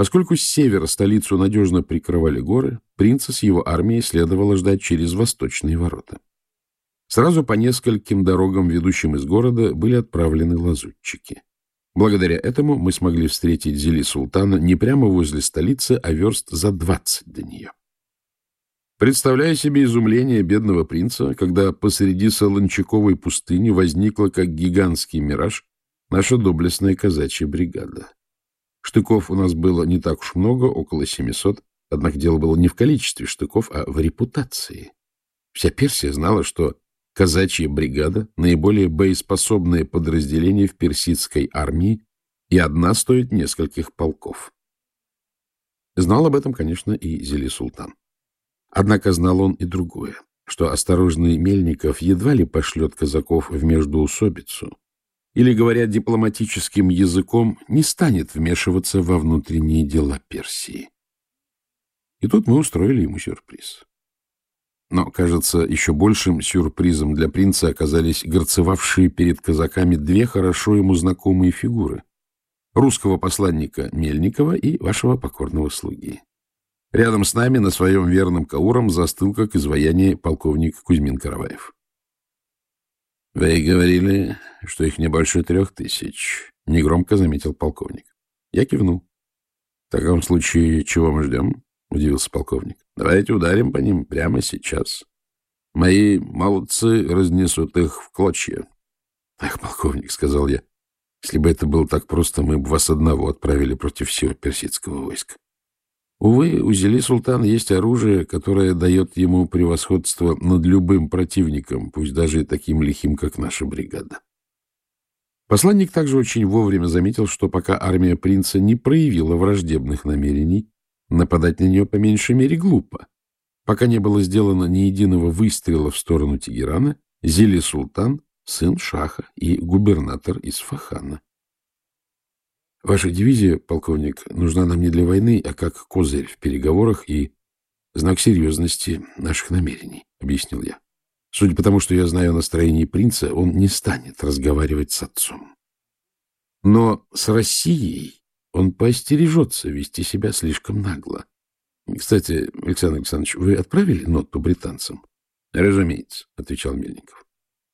Поскольку с севера столицу надежно прикрывали горы, принца с его армией следовало ждать через восточные ворота. Сразу по нескольким дорогам, ведущим из города, были отправлены лазутчики. Благодаря этому мы смогли встретить Зели Султана не прямо возле столицы, а верст за двадцать до нее. Представляя себе изумление бедного принца, когда посреди Солончаковой пустыни возникла, как гигантский мираж, наша доблестная казачья бригада. Штыков у нас было не так уж много, около 700, однако дело было не в количестве штыков, а в репутации. Вся Персия знала, что казачья бригада — наиболее боеспособное подразделение в персидской армии, и одна стоит нескольких полков. Знал об этом, конечно, и Зели Султан. Однако знал он и другое, что осторожный Мельников едва ли пошлет казаков в междоусобицу, или, говоря дипломатическим языком, не станет вмешиваться во внутренние дела Персии. И тут мы устроили ему сюрприз. Но, кажется, еще большим сюрпризом для принца оказались горцевавшие перед казаками две хорошо ему знакомые фигуры — русского посланника Мельникова и вашего покорного слуги. Рядом с нами на своем верном кауром застыл, как изваяние, полковник Кузьмин Караваев. — Вы говорили, что их не больше трех тысяч, — негромко заметил полковник. Я кивнул. — В таком случае чего мы ждем? — удивился полковник. — Давайте ударим по ним прямо сейчас. Мои молодцы разнесут их в клочья. — Ах, полковник, — сказал я, — если бы это было так просто, мы бы вас одного отправили против всего персидского войска. Увы, у Зели Султана есть оружие, которое дает ему превосходство над любым противником, пусть даже и таким лихим, как наша бригада. Посланник также очень вовремя заметил, что пока армия принца не проявила враждебных намерений, нападать на нее по меньшей мере глупо. Пока не было сделано ни единого выстрела в сторону Тегерана, Зели Султан — сын Шаха и губернатор из Фахана. Ваша дивизия, полковник, нужна нам не для войны, а как козырь в переговорах и знак серьезности наших намерений, — объяснил я. Судя по тому, что я знаю о настроении принца, он не станет разговаривать с отцом. Но с Россией он поостережется вести себя слишком нагло. Кстати, Александр Александрович, вы отправили ноту британцам? — Разумеется, — отвечал Мельников.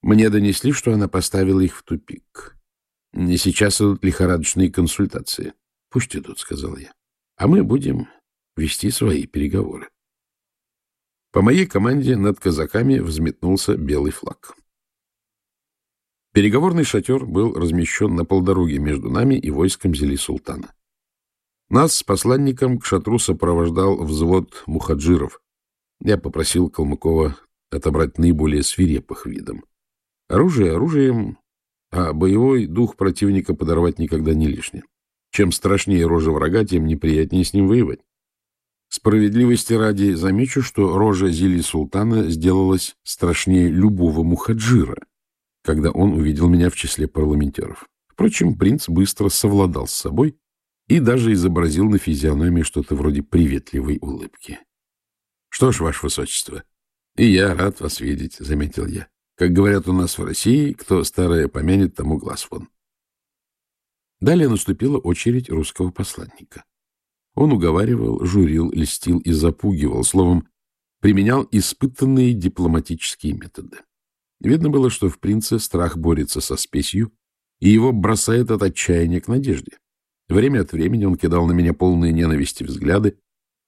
Мне донесли, что она поставила их в тупик. Сейчас идут лихорадочные консультации. — Пусть идут, — сказал я. — А мы будем вести свои переговоры. По моей команде над казаками взметнулся белый флаг. Переговорный шатер был размещен на полдороге между нами и войском Зели Султана. Нас с посланником к шатру сопровождал взвод мухаджиров. Я попросил Калмыкова отобрать наиболее свирепых видом. Оружие оружием, а боевой дух противника подорвать никогда не лишнее. Чем страшнее рожа врага, тем неприятнее с ним воевать. Справедливости ради замечу, что рожа Зили Султана сделалась страшнее любого мухаджира, когда он увидел меня в числе парламентеров. Впрочем, принц быстро совладал с собой и даже изобразил на физиономии что-то вроде приветливой улыбки. — Что ж, ваше высочество, и я рад вас видеть, — заметил я. Как говорят у нас в России, кто старое помянет, тому глаз вон. Далее наступила очередь русского посланника. Он уговаривал, журил, льстил и запугивал, словом, применял испытанные дипломатические методы. Видно было, что в принце страх борется со спесью, и его бросает от отчаяния к надежде. Время от времени он кидал на меня полные ненависти взгляды,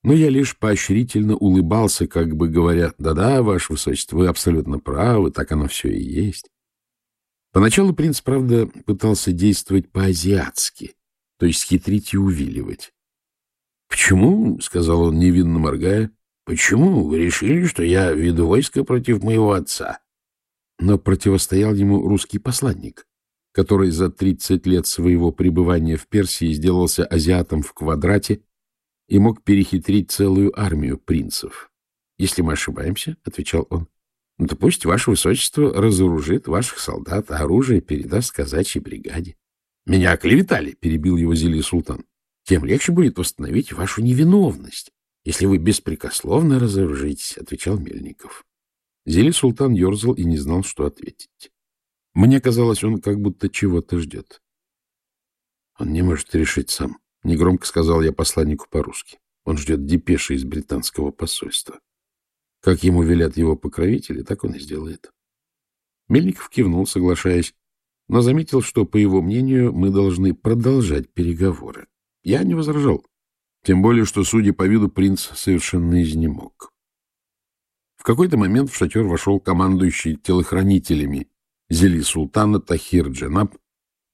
но я лишь поощрительно улыбался, как бы говоря, «Да-да, ваше высочество, вы абсолютно правы, так оно все и есть». Поначалу принц, правда, пытался действовать по-азиатски, то есть хитрить и увиливать. «Почему, — сказал он, невинно моргая, — почему вы решили, что я веду войско против моего отца?» Но противостоял ему русский посланник, который за тридцать лет своего пребывания в Персии сделался азиатом в квадрате и мог перехитрить целую армию принцев. — Если мы ошибаемся, — отвечал он, ну, — то пусть ваше высочество разоружит ваших солдат, а оружие передаст казачьей бригаде. — Меня оклеветали, — перебил его Зили Султан. — Тем легче будет восстановить вашу невиновность, если вы беспрекословно разоружитесь, — отвечал Мельников. Зили Султан ерзал и не знал, что ответить. Мне казалось, он как будто чего-то ждет. — Он не может решить сам, — негромко сказал я посланнику по-русски. Он ждет депеши из британского посольства. Как ему велят его покровители, так он и сделает. Мельников кивнул, соглашаясь, но заметил, что, по его мнению, мы должны продолжать переговоры. Я не возражал. Тем более, что, судя по виду, принц совершенно изнемог. В какой-то момент в шатер вошел командующий телохранителями Зели Султана Тахир Дженаб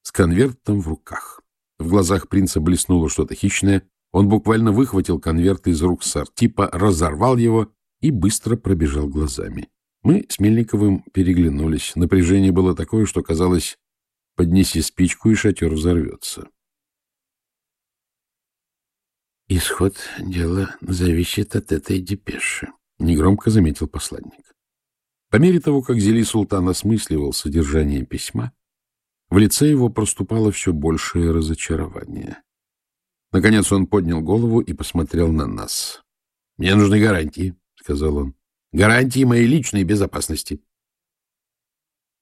с конвертом в руках. В глазах принца блеснуло что-то хищное. Он буквально выхватил конверт из рук Сартипа, разорвал его и быстро пробежал глазами. Мы с Мельниковым переглянулись. Напряжение было такое, что казалось, поднеси спичку, и шатер взорвется. «Исход дела зависит от этой депеши», — негромко заметил посланник. По мере того, как Зели Султан осмысливал содержание письма, в лице его проступало все большее разочарование. Наконец он поднял голову и посмотрел на нас. — Мне нужны гарантии, — сказал он. — Гарантии моей личной безопасности.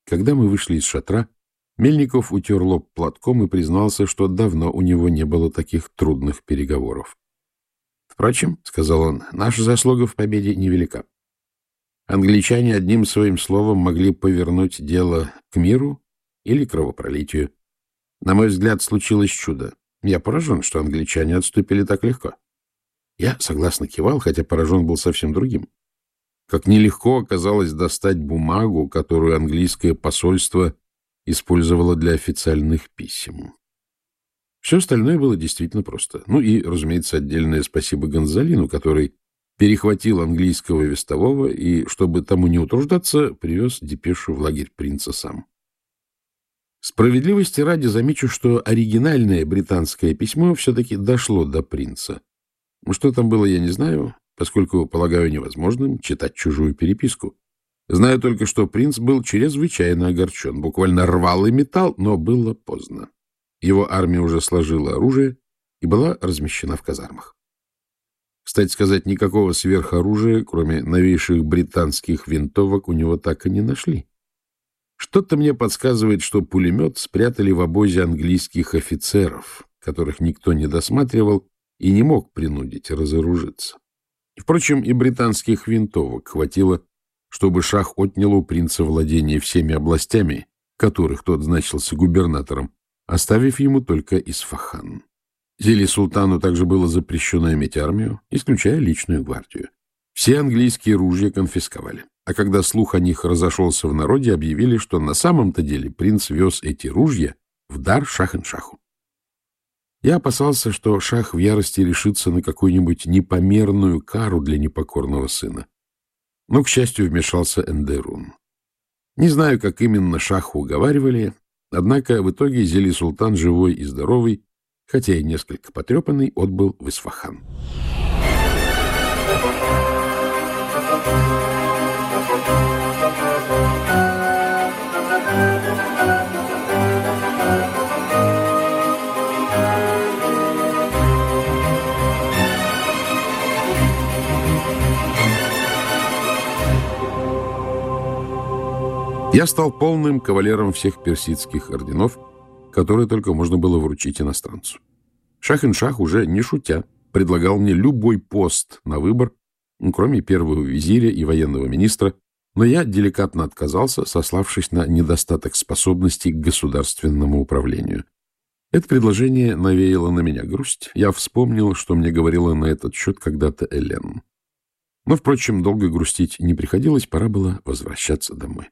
Когда мы вышли из шатра, Мельников утер лоб платком и признался, что давно у него не было таких трудных переговоров. — Впрочем, — сказал он, — наша заслуга в победе невелика. Англичане одним своим словом могли повернуть дело к миру или кровопролитию. На мой взгляд, случилось чудо. Я поражен, что англичане отступили так легко. Я согласно кивал, хотя поражен был совсем другим. Как нелегко оказалось достать бумагу, которую английское посольство использовало для официальных писем. Все остальное было действительно просто. Ну и, разумеется, отдельное спасибо Гонзалину, который перехватил английского вестового и, чтобы тому не утруждаться, привез депешу в лагерь принца сам. Справедливости ради замечу, что оригинальное британское письмо все-таки дошло до принца. Что там было, я не знаю, поскольку полагаю невозможным читать чужую переписку. Знаю только, что принц был чрезвычайно огорчен, буквально рвал и металл, но было поздно. Его армия уже сложила оружие и была размещена в казармах. Кстати сказать, никакого сверхоружия, кроме новейших британских винтовок, у него так и не нашли. Что-то мне подсказывает, что пулемет спрятали в обозе английских офицеров, которых никто не досматривал и не мог принудить разоружиться. Впрочем, и британских винтовок хватило, чтобы шах отнял у принца владение всеми областями, которых тот значился губернатором, оставив ему только Исфахан. Зели султану также было запрещено иметь армию, исключая личную гвардию. Все английские ружья конфисковали. А когда слух о них разошелся в народе, объявили, что на самом-то деле принц вез эти ружья в дар шах-ин-шаху. Я опасался, что шах в ярости решится на какую-нибудь непомерную кару для непокорного сына. Но, к счастью, вмешался Эндерун. Не знаю, как именно шаху уговаривали, однако в итоге Зели Султан, живой и здоровый, хотя и несколько потрепанный, отбыл в Исфахан. Я стал полным кавалером всех персидских орденов, которые только можно было вручить иностранцу. Шах-ин-Шах уже не шутя предлагал мне любой пост на выбор, кроме первого визиря и военного министра, но я деликатно отказался, сославшись на недостаток способностей к государственному управлению. Это предложение навеяло на меня грусть. Я вспомнил, что мне говорила на этот счет когда-то Элен. Но, впрочем, долго грустить не приходилось, пора было возвращаться домой.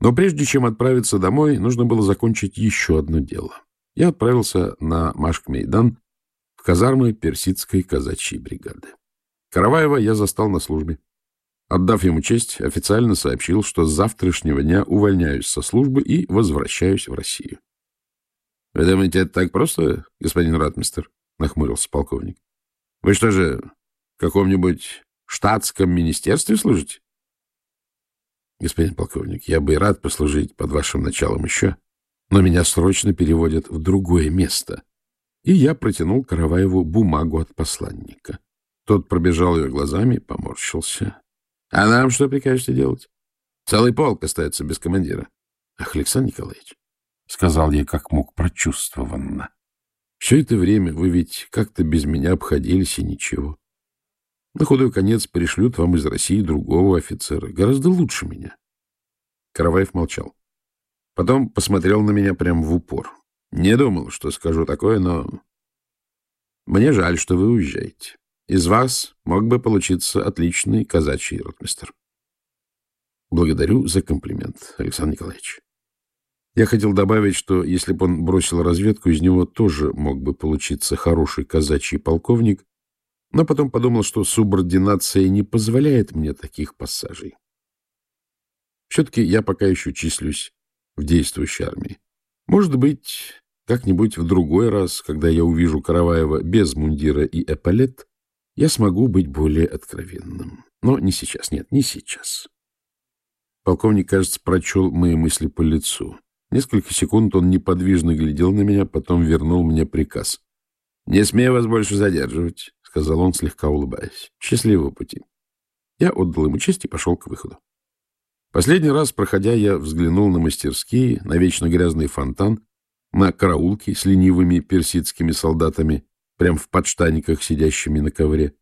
Но прежде чем отправиться домой, нужно было закончить еще одно дело. Я отправился на Машк-Мейдан в казармы персидской казачьей бригады. Караваева я застал на службе. Отдав ему честь, официально сообщил, что с завтрашнего дня увольняюсь со службы и возвращаюсь в Россию. — Вы думаете, это так просто, господин ратмистер? — нахмурился полковник. — Вы что же, в каком-нибудь штатском министерстве служите? Господин полковник, я бы и рад послужить под вашим началом еще, но меня срочно переводят в другое место. И я протянул Караваеву бумагу от посланника. Тот пробежал ее глазами, поморщился. — А нам что прикажете делать? Целый полк остается без командира. — Ах, Александр Николаевич, — сказал я как мог прочувствованно, — Все это время вы ведь как-то без меня обходились и ничего. На худой конец пришлют вам из России другого офицера, гораздо лучше меня. Караваев молчал. Потом посмотрел на меня прямо в упор. Не думал, что скажу такое, но... Мне жаль, что вы уезжаете. Из вас мог бы получиться отличный казачий ротмистер. Благодарю за комплимент, Александр Николаевич. Я хотел добавить, что если бы он бросил разведку, из него тоже мог бы получиться хороший казачий полковник, но потом подумал, что субординация не позволяет мне таких пассажей. Все-таки я пока еще числюсь в действующей армии. Может быть, как-нибудь в другой раз, когда я увижу Караваева без мундира и эполет, я смогу быть более откровенным. Но не сейчас, нет, не сейчас. Полковник, кажется, прочел мои мысли по лицу. Несколько секунд он неподвижно глядел на меня, потом вернул мне приказ. — Не смею вас больше задерживать, — сказал он, слегка улыбаясь. — Счастливого пути. Я отдал ему честь и пошел к выходу. Последний раз, проходя, я взглянул на мастерские, на вечно грязный фонтан, на караулки с ленивыми персидскими солдатами, прям в подштаниках, сидящими на ковре.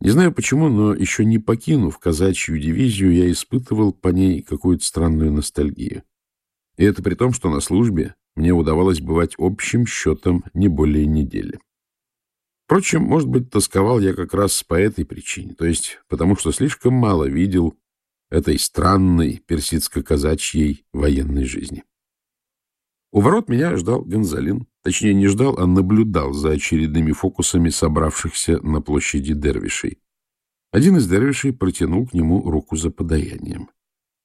Не знаю почему, но еще не покинув казачью дивизию, я испытывал по ней какую-то странную ностальгию. И это при том, что на службе мне удавалось бывать общим счетом не более недели. Впрочем, может быть, тосковал я как раз по этой причине, то есть потому что слишком мало видел этой странной персидско-казачьей военной жизни. У ворот меня ждал Гонзалин. Точнее, не ждал, а наблюдал за очередными фокусами собравшихся на площади дервишей. Один из дервишей протянул к нему руку за подаянием.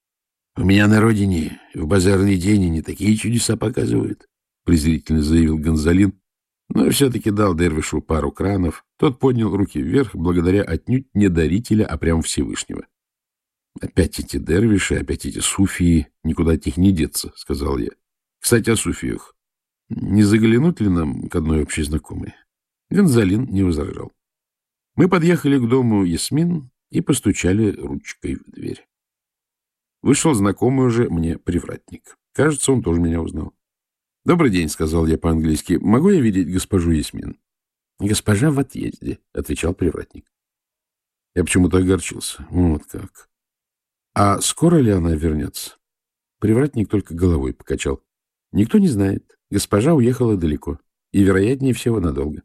— У меня на родине в базарный день не такие чудеса показывают, — презрительно заявил Гонзалин, но все-таки дал Дервишу пару кранов. Тот поднял руки вверх, благодаря отнюдь не дарителя, а прям Всевышнего. — Опять эти дервиши, опять эти суфии, никуда от них не деться, — сказал я. — Кстати, о суфиях. Не заглянуть ли нам к одной общей знакомой? Гонзалин не возражал. Мы подъехали к дому Ясмин и постучали ручкой в дверь. Вышел знакомый уже мне привратник. Кажется, он тоже меня узнал. — Добрый день, — сказал я по-английски. — Могу я видеть госпожу Ясмин? — Госпожа в отъезде, — отвечал привратник. Я почему-то огорчился. Вот как. — А скоро ли она вернется? Привратник только головой покачал. — Никто не знает. Госпожа уехала далеко. И, вероятнее всего, надолго.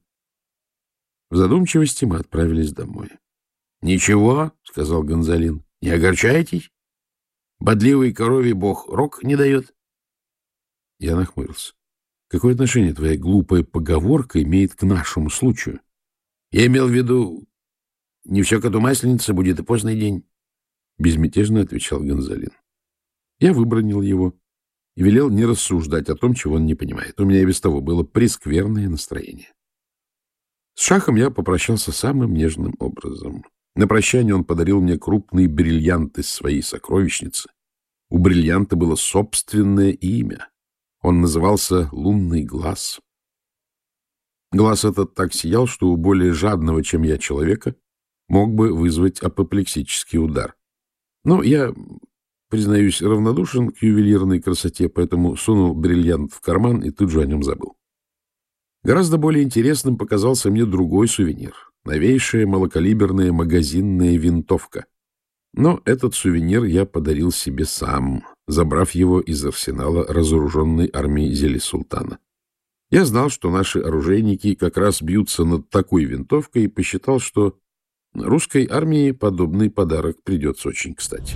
В задумчивости мы отправились домой. — Ничего, — сказал Гонзалин. — Не огорчайтесь. Бодливый коровий бог рок не дает. Я нахмурился. Какое отношение твоя глупая поговорка имеет к нашему случаю? Я имел в виду, не все коту масленица, будет и поздний день. Безмятежно отвечал Гонзалин. Я выбронил его и велел не рассуждать о том, чего он не понимает. У меня и без того было прескверное настроение. С Шахом я попрощался самым нежным образом. На прощание он подарил мне крупный бриллиант из своей сокровищницы. У бриллианта было собственное имя. Он назывался «Лунный глаз». Глаз этот так сиял, что у более жадного, чем я, человека мог бы вызвать апоплексический удар. Но я, признаюсь, равнодушен к ювелирной красоте, поэтому сунул бриллиант в карман и тут же о нем забыл. Гораздо более интересным показался мне другой сувенир — новейшая малокалиберная магазинная винтовка. Но этот сувенир я подарил себе сам, забрав его из арсенала разоруженной армии Зели-Султана. Я знал, что наши оружейники как раз бьются над такой винтовкой и посчитал, что русской армии подобный подарок придется очень кстати.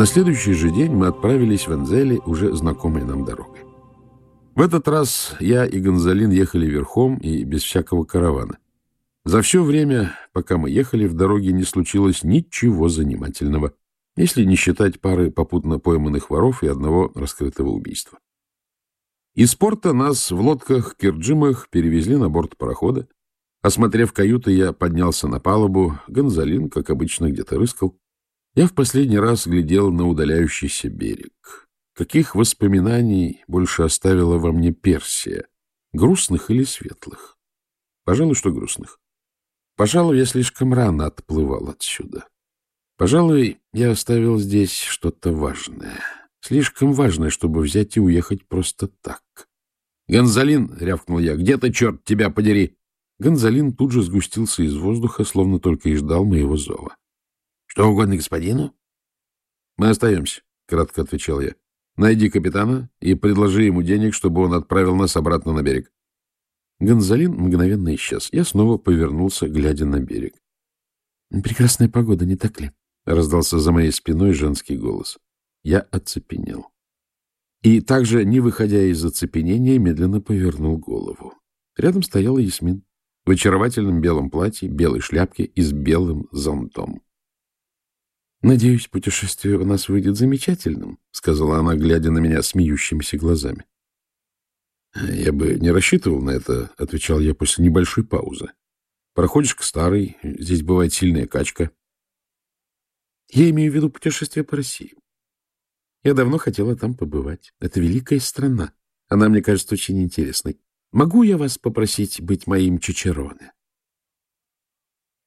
На следующий же день мы отправились в Энзели, уже знакомой нам дорогой. В этот раз я и Гонзалин ехали верхом и без всякого каравана. За все время, пока мы ехали, в дороге не случилось ничего занимательного, если не считать пары попутно пойманных воров и одного раскрытого убийства. Из порта нас в лодках-кирджимах перевезли на борт парохода. Осмотрев каюты, я поднялся на палубу. Гонзалин, как обычно, где-то рыскал. Я в последний раз глядел на удаляющийся берег. Каких воспоминаний больше оставила во мне Персия? Грустных или светлых? Пожалуй, что грустных. Пожалуй, я слишком рано отплывал отсюда. Пожалуй, я оставил здесь что-то важное. Слишком важное, чтобы взять и уехать просто так. «Гонзалин!» — рявкнул я. «Где ты, черт тебя подери?» Гонзалин тут же сгустился из воздуха, словно только и ждал моего зова. — Что угодно господину? — Мы остаемся, — кратко отвечал я. — Найди капитана и предложи ему денег, чтобы он отправил нас обратно на берег. Гонзалин мгновенно исчез. Я снова повернулся, глядя на берег. — Прекрасная погода, не так ли? — раздался за моей спиной женский голос. Я оцепенел. И также, не выходя из оцепенения, медленно повернул голову. Рядом стояла Ясмин в очаровательном белом платье, белой шляпке и с белым зонтом. — Надеюсь, путешествие у нас выйдет замечательным, — сказала она, глядя на меня смеющимися глазами. — Я бы не рассчитывал на это, — отвечал я после небольшой паузы. — Проходишь к старой, здесь бывает сильная качка. Я имею в виду путешествие по России. Я давно хотела там побывать. Это великая страна. Она, мне кажется, очень интересной. Могу я вас попросить быть моим чичероне?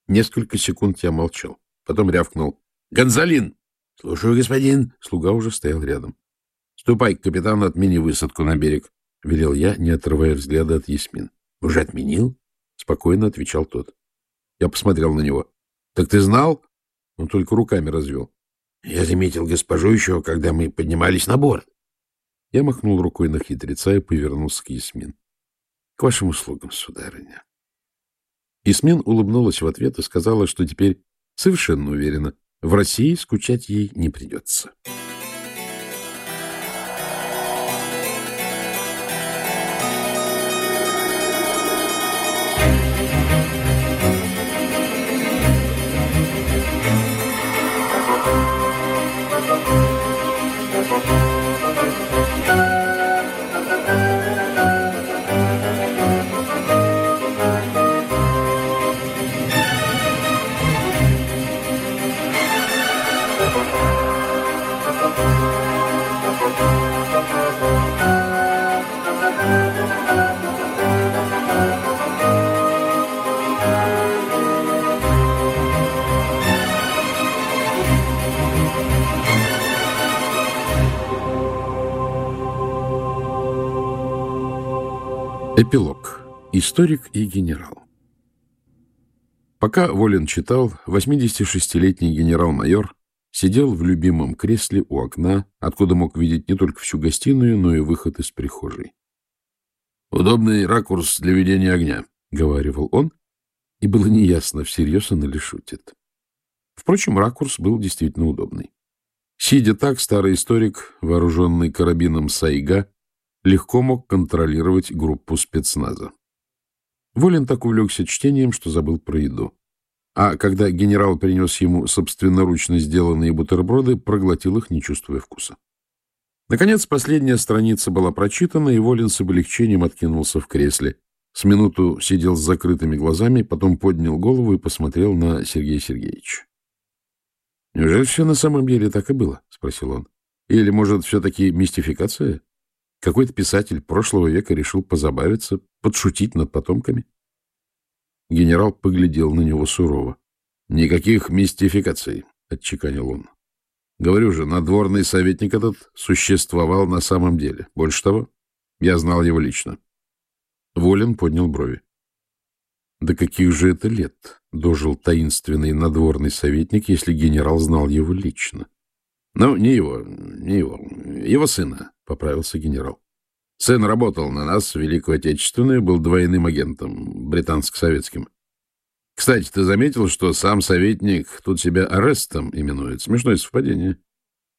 Несколько секунд я молчал. Потом рявкнул. — Гонзалин! — Слушаю, господин. Слуга уже стоял рядом. — Ступай к капитану, отмени высадку на берег, — велел я, не отрывая взгляда от Ясмин. — Уже отменил? — спокойно отвечал тот. Я посмотрел на него. — Так ты знал? Он только руками развел. — Я заметил госпожу еще, когда мы поднимались на борт. Я махнул рукой на хитреца и повернулся к Ясмин. — К вашим услугам, сударыня. Исмен улыбнулась в ответ и сказала, что теперь совершенно уверена, в России скучать ей не придется. Эпилог. Историк и генерал. Пока Волин читал, 86-летний генерал-майор сидел в любимом кресле у окна, откуда мог видеть не только всю гостиную, но и выход из прихожей. «Удобный ракурс для ведения огня», — говаривал он, и было неясно, всерьез он или шутит. Впрочем, ракурс был действительно удобный. Сидя так, старый историк, вооруженный карабином Сайга, легко мог контролировать группу спецназа. Волин так увлекся чтением, что забыл про еду. А когда генерал принес ему собственноручно сделанные бутерброды, проглотил их, не чувствуя вкуса. Наконец, последняя страница была прочитана, и Волин с облегчением откинулся в кресле. С минуту сидел с закрытыми глазами, потом поднял голову и посмотрел на Сергея Сергеевича. — Неужели все на самом деле так и было? — спросил он. — Или, может, все-таки мистификация? Какой-то писатель прошлого века решил позабавиться, подшутить над потомками. Генерал поглядел на него сурово. — Никаких мистификаций, — отчеканил он. — Говорю же, надворный советник этот существовал на самом деле. Больше того, я знал его лично. Волин поднял брови. До каких же это лет дожил таинственный надворный советник, если генерал знал его лично? Ну, не его, не его, его сына, — поправился генерал. Сын работал на нас, Великую Отечественную, был двойным агентом, британско-советским. Кстати, ты заметил, что сам советник тут себя арестом именует? Смешное совпадение.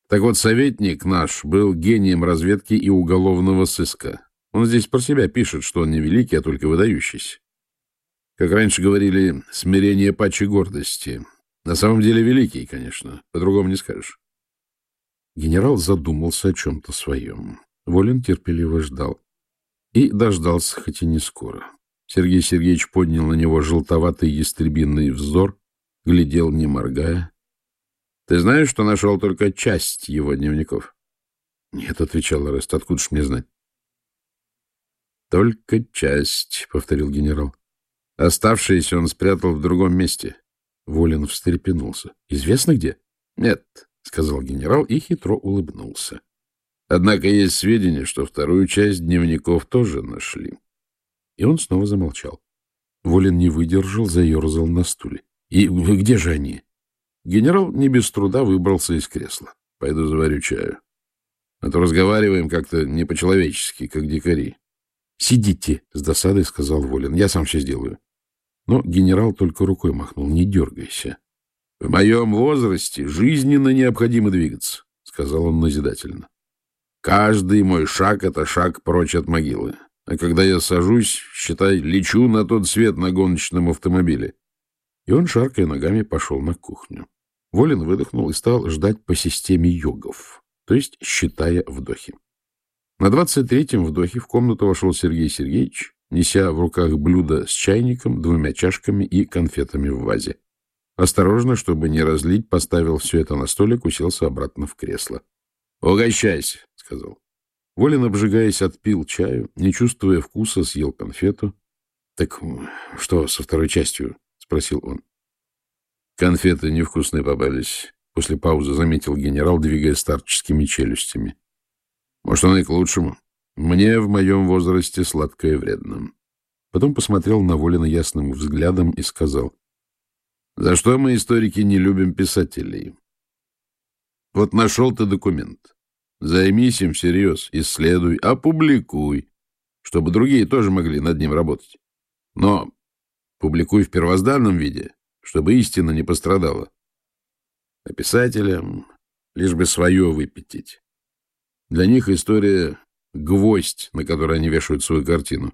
Так вот, советник наш был гением разведки и уголовного сыска. Он здесь про себя пишет, что он не великий, а только выдающийся. Как раньше говорили, смирение паче гордости. На самом деле великий, конечно, по-другому не скажешь. Генерал задумался о чем-то своем. Волин терпеливо ждал. И дождался, хоть и не скоро. Сергей Сергеевич поднял на него желтоватый ястребиный взор, глядел, не моргая. Ты знаешь, что нашел только часть его дневников? — Нет, — отвечал Арест, — откуда ж мне знать? — Только часть, — повторил генерал. Оставшиеся он спрятал в другом месте. Волин встрепенулся. — Известно где? — Нет, — сказал генерал и хитро улыбнулся. Однако есть сведения, что вторую часть дневников тоже нашли. И он снова замолчал. Волин не выдержал, заерзал на стуле. — И где же они? Генерал не без труда выбрался из кресла. — Пойду заварю чаю. А то разговариваем как-то не по-человечески, как дикари. — Сидите, — с досадой сказал Волин. — Я сам все сделаю. Но генерал только рукой махнул. — Не дергайся. — В моем возрасте жизненно необходимо двигаться, — сказал он назидательно. Каждый мой шаг — это шаг прочь от могилы. А когда я сажусь, считай, лечу на тот свет на гоночном автомобиле. И он, шаркая ногами, пошел на кухню. Волин выдохнул и стал ждать по системе йогов, то есть считая вдохи. На двадцать третьем вдохе в комнату вошел Сергей Сергеевич, неся в руках блюдо с чайником, двумя чашками и конфетами в вазе. Осторожно, чтобы не разлить, поставил все это на столик, уселся обратно в кресло. — Угощайся, — сказал. Волин, обжигаясь, отпил чаю, не чувствуя вкуса, съел конфету. — Так что со второй частью? — спросил он. Конфеты невкусные попались. После паузы заметил генерал, двигая старческими челюстями. Может, оно и к лучшему. Мне в моем возрасте сладкое вредно. Потом посмотрел на Волина ясным взглядом и сказал. За что мы, историки, не любим писателей? Вот нашел ты документ. Займись им всерьез, исследуй, опубликуй, чтобы другие тоже могли над ним работать. Но публикуй в первозданном виде, чтобы истина не пострадала. А писателям лишь бы свое выпятить. Для них история — гвоздь, на который они вешают свою картину.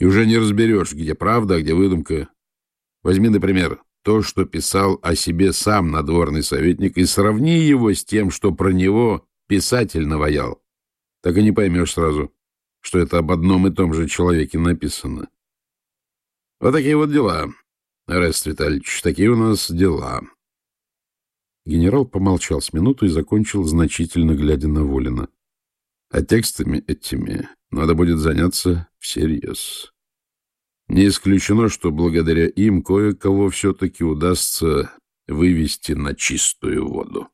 И уже не разберешь, где правда, а где выдумка. Возьми, например, то, что писал о себе сам надворный советник, и сравни его с тем, что про него писатель наваял. Так и не поймешь сразу, что это об одном и том же человеке написано. Вот такие вот дела. Арест Витальевич, такие у нас дела. Генерал помолчал с минуту и закончил, значительно глядя на Волина. А текстами этими надо будет заняться всерьез. Не исключено, что благодаря им кое-кого все-таки удастся вывести на чистую воду.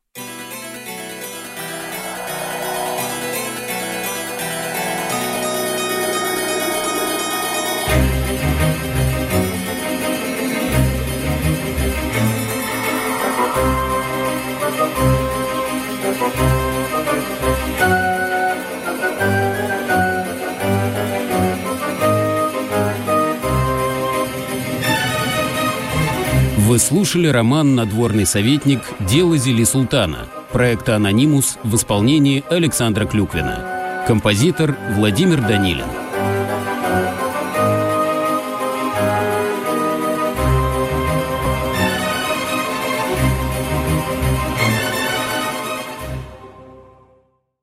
Вы слушали роман «Надворный советник. Дело Зели Султана» проекта «Анонимус» в исполнении Александра Клюквина. Композитор Владимир Данилин.